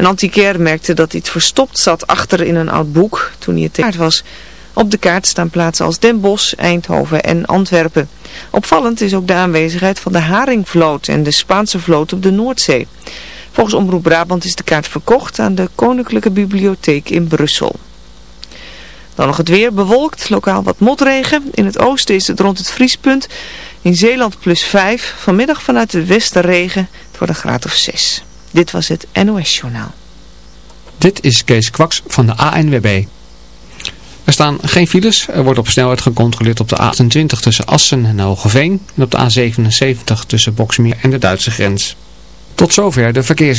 Een antiquair merkte dat iets verstopt zat achter in een oud boek toen hij het kaart was. Op de kaart staan plaatsen als Den Bosch, Eindhoven en Antwerpen. Opvallend is ook de aanwezigheid van de Haringvloot en de Spaanse vloot op de Noordzee. Volgens Omroep Brabant is de kaart verkocht aan de Koninklijke Bibliotheek in Brussel. Dan nog het weer, bewolkt, lokaal wat motregen. In het oosten is het rond het vriespunt. In Zeeland plus 5. Vanmiddag vanuit het westen regen. Het wordt een graad of 6. Dit was het NOS Journaal. Dit is Kees Kwaks van de ANWB. Er staan geen files. Er wordt op snelheid gecontroleerd op de A28 tussen Assen en Hogeveen. En op de A77 tussen Boksmeer en de Duitse grens. Tot zover de verkeers.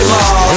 When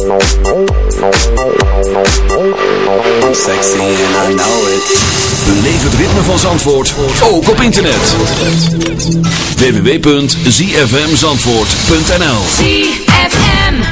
I'm sexy I know it. Het ritme van Zandvoort, ook op internet. www.zfmzandvoort.nl ZFM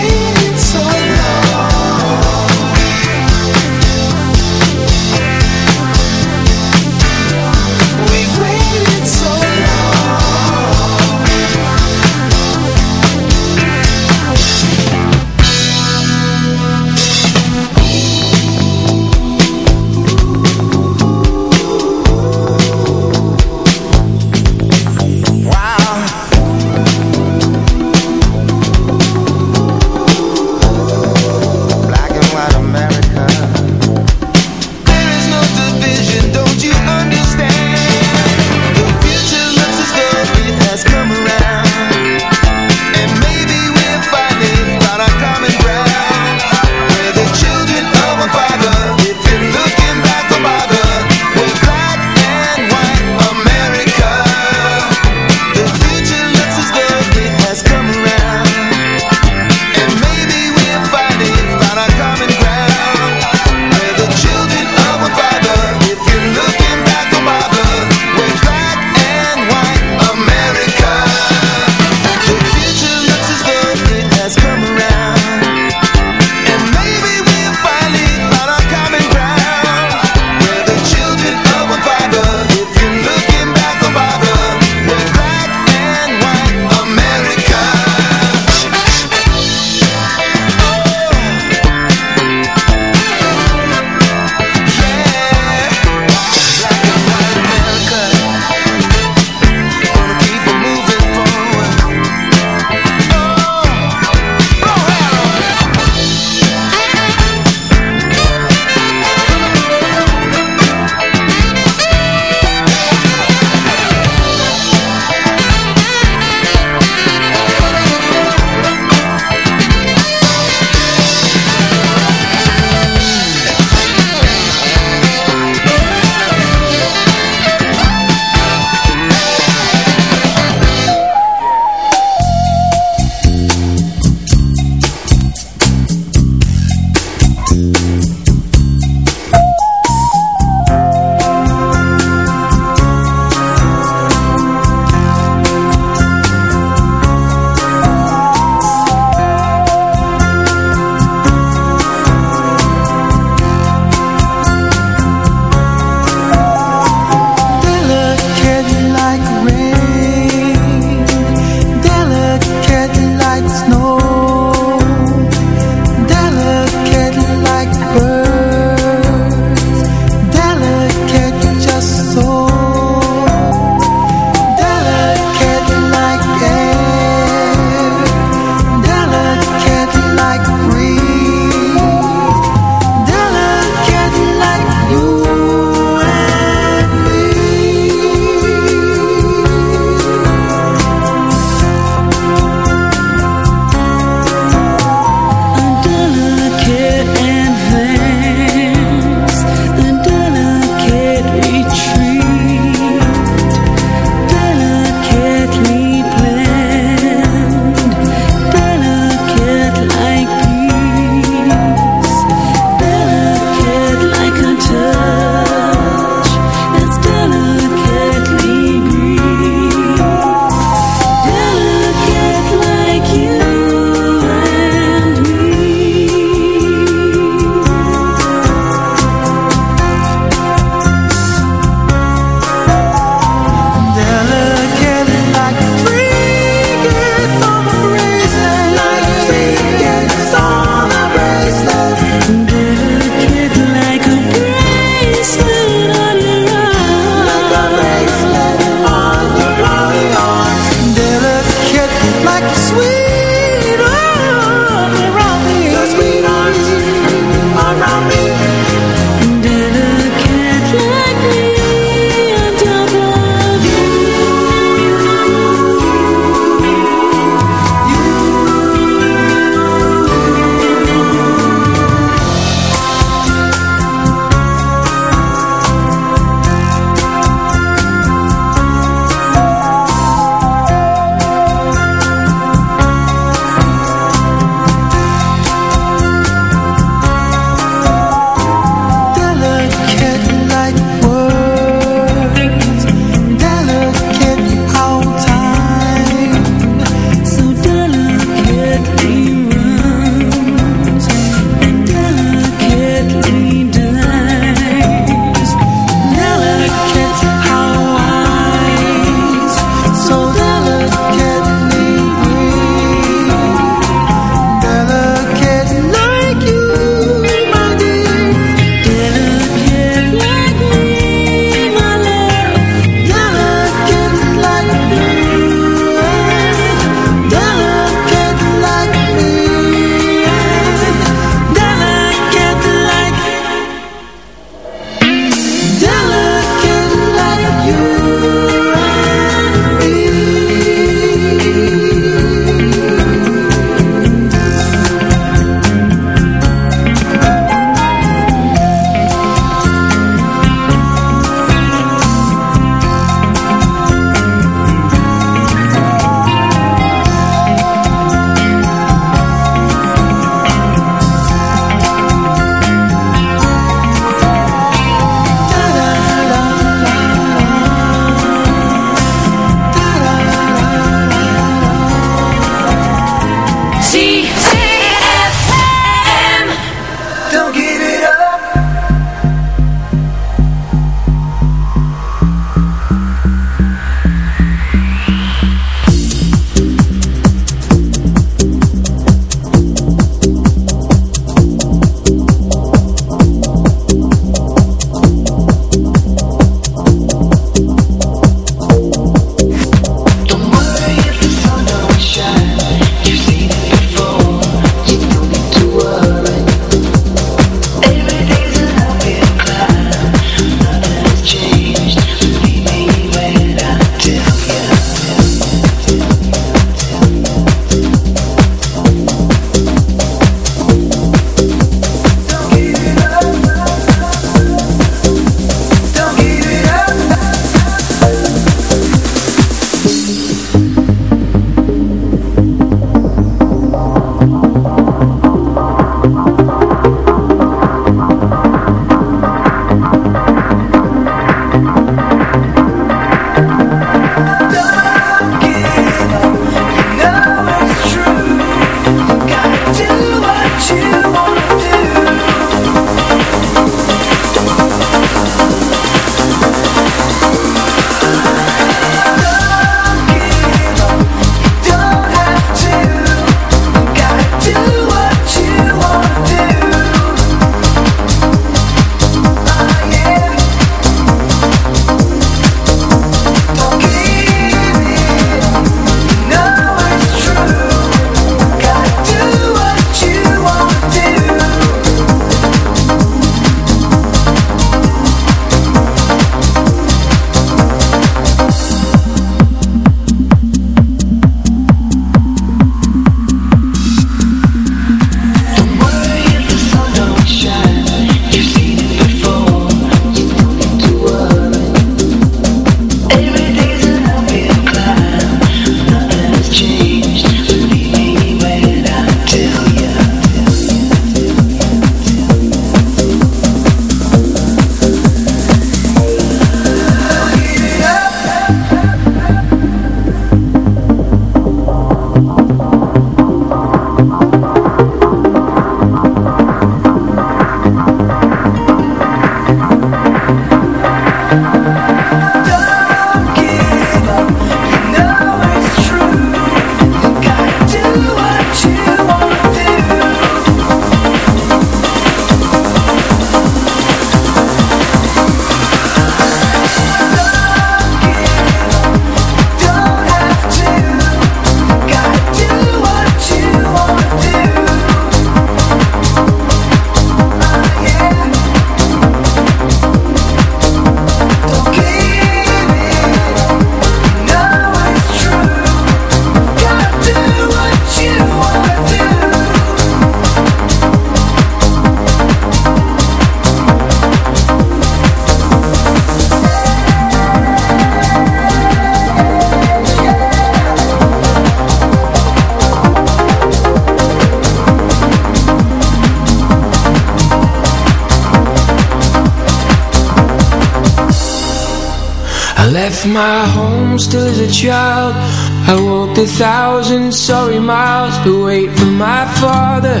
a thousand sorry miles To wait for my father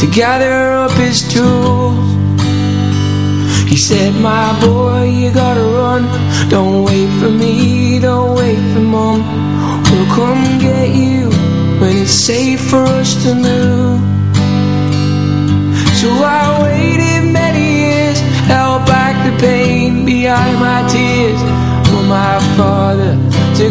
To gather up his tools. He said, my boy, you gotta run. Don't wait for me,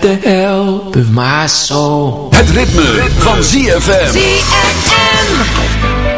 Without the help of my soul Het ritme, van ZFM. Won't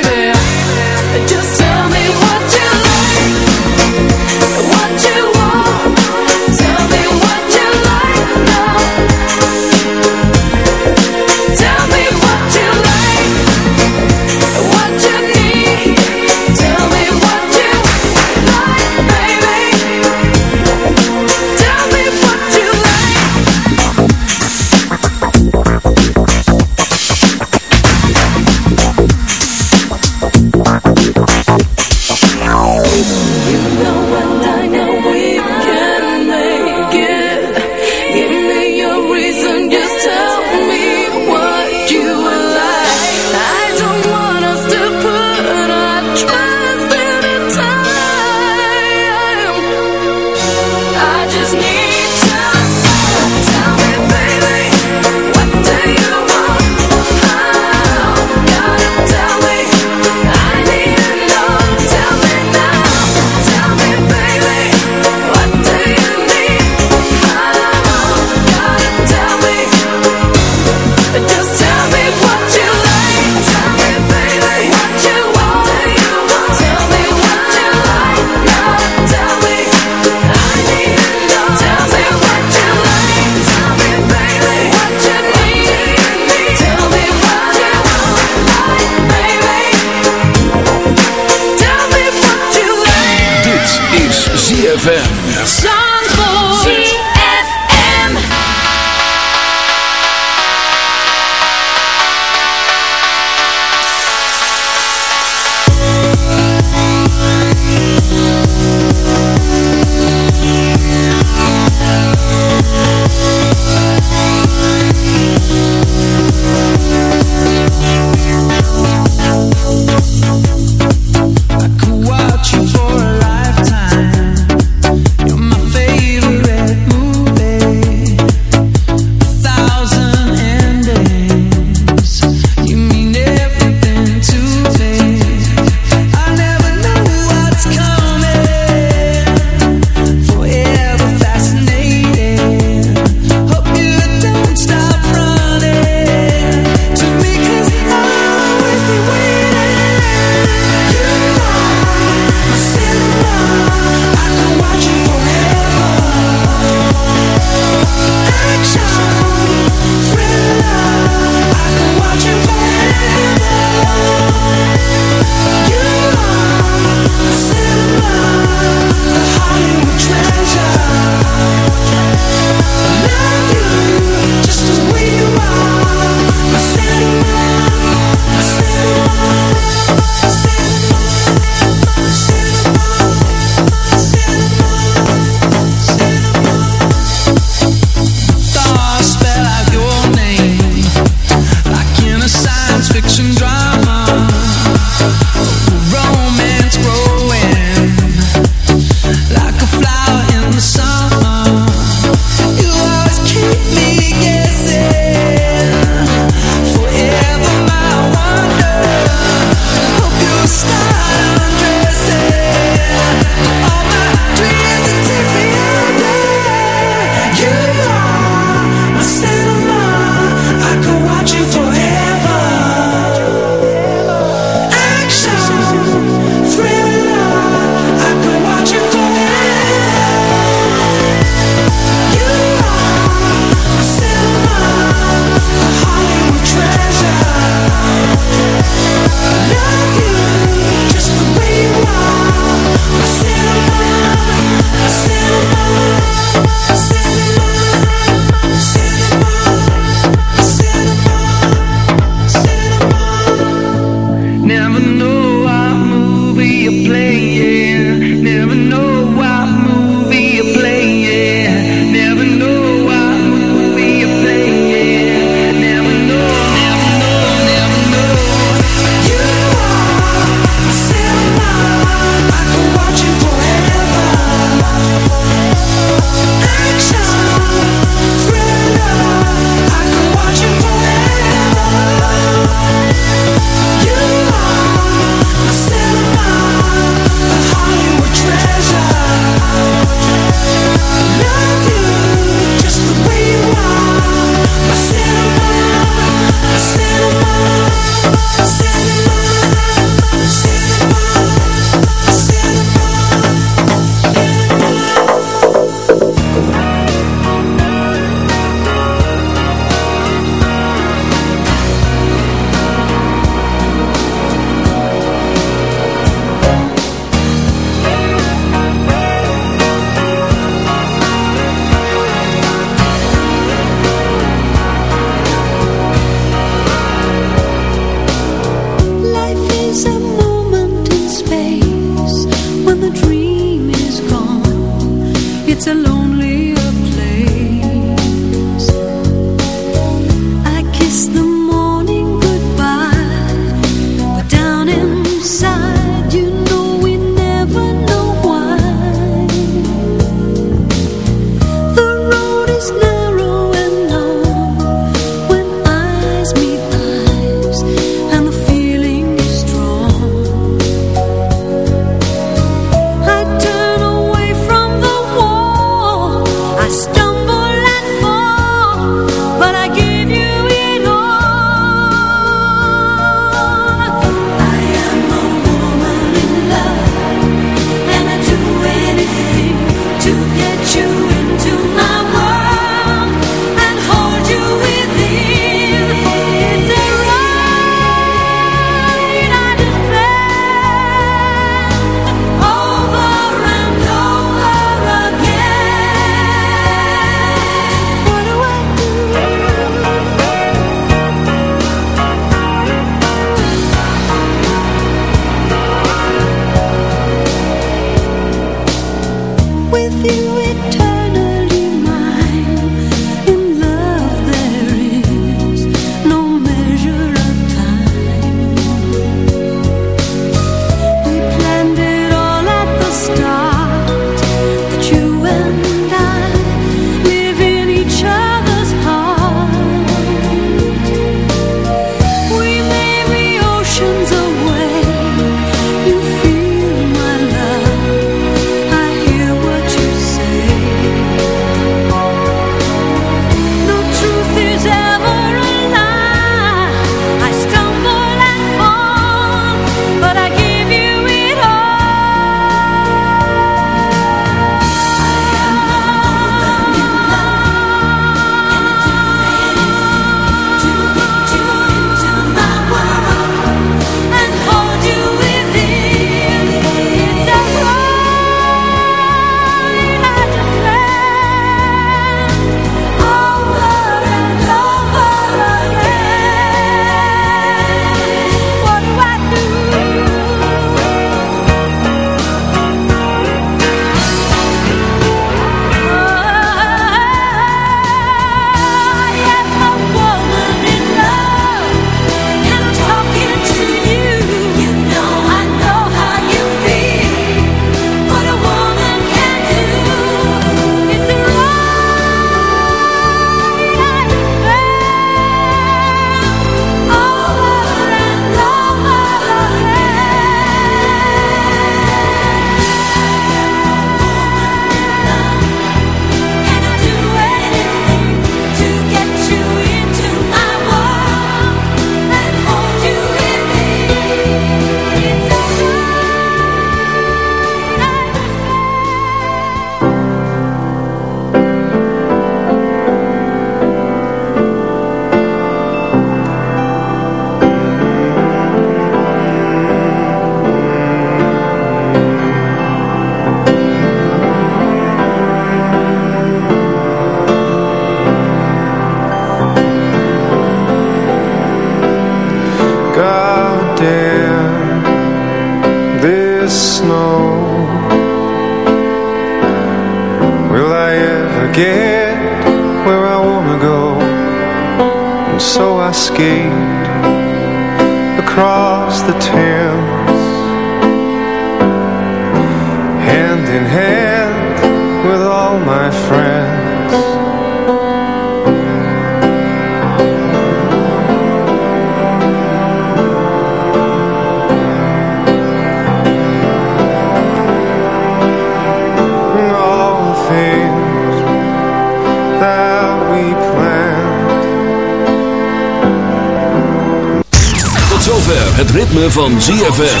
van ZFM.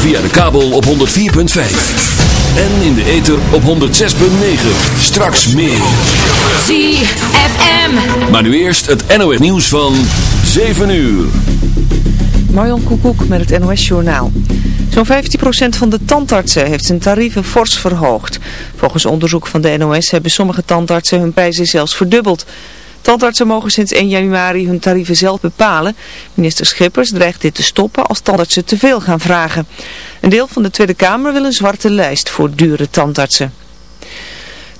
Via de kabel op 104.5. En in de ether op 106.9. Straks meer. ZFM. Maar nu eerst het NOS nieuws van 7 uur. Marjon Koekoek met het NOS Journaal. Zo'n 15% van de tandartsen heeft zijn tarieven fors verhoogd. Volgens onderzoek van de NOS hebben sommige tandartsen hun prijzen zelfs verdubbeld. Tandartsen mogen sinds 1 januari hun tarieven zelf bepalen. Minister Schippers dreigt dit te stoppen als tandartsen te veel gaan vragen. Een deel van de Tweede Kamer wil een zwarte lijst voor dure tandartsen.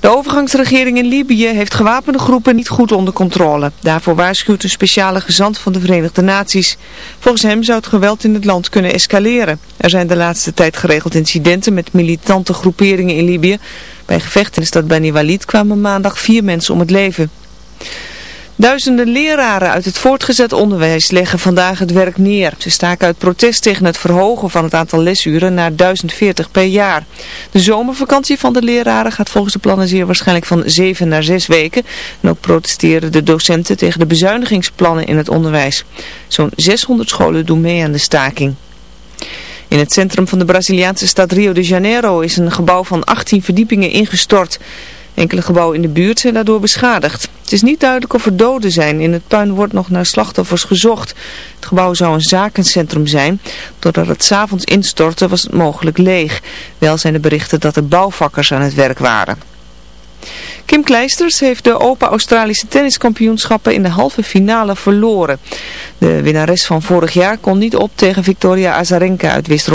De overgangsregering in Libië heeft gewapende groepen niet goed onder controle. Daarvoor waarschuwt een speciale gezant van de Verenigde Naties. Volgens hem zou het geweld in het land kunnen escaleren. Er zijn de laatste tijd geregeld incidenten met militante groeperingen in Libië. Bij gevechten in de stad Bani Walid kwamen maandag vier mensen om het leven. Duizenden leraren uit het voortgezet onderwijs leggen vandaag het werk neer. Ze staken uit protest tegen het verhogen van het aantal lesuren naar 1040 per jaar. De zomervakantie van de leraren gaat volgens de plannen zeer waarschijnlijk van 7 naar 6 weken. En ook protesteren de docenten tegen de bezuinigingsplannen in het onderwijs. Zo'n 600 scholen doen mee aan de staking. In het centrum van de Braziliaanse stad Rio de Janeiro is een gebouw van 18 verdiepingen ingestort. Enkele gebouwen in de buurt zijn daardoor beschadigd. Het is niet duidelijk of er doden zijn. In het puin wordt nog naar slachtoffers gezocht. Het gebouw zou een zakencentrum zijn. Doordat het s'avonds instortte was het mogelijk leeg. Wel zijn er berichten dat er bouwvakkers aan het werk waren. Kim Kleisters heeft de Open Australische tenniskampioenschappen in de halve finale verloren. De winnares van vorig jaar kon niet op tegen Victoria Azarenka uit West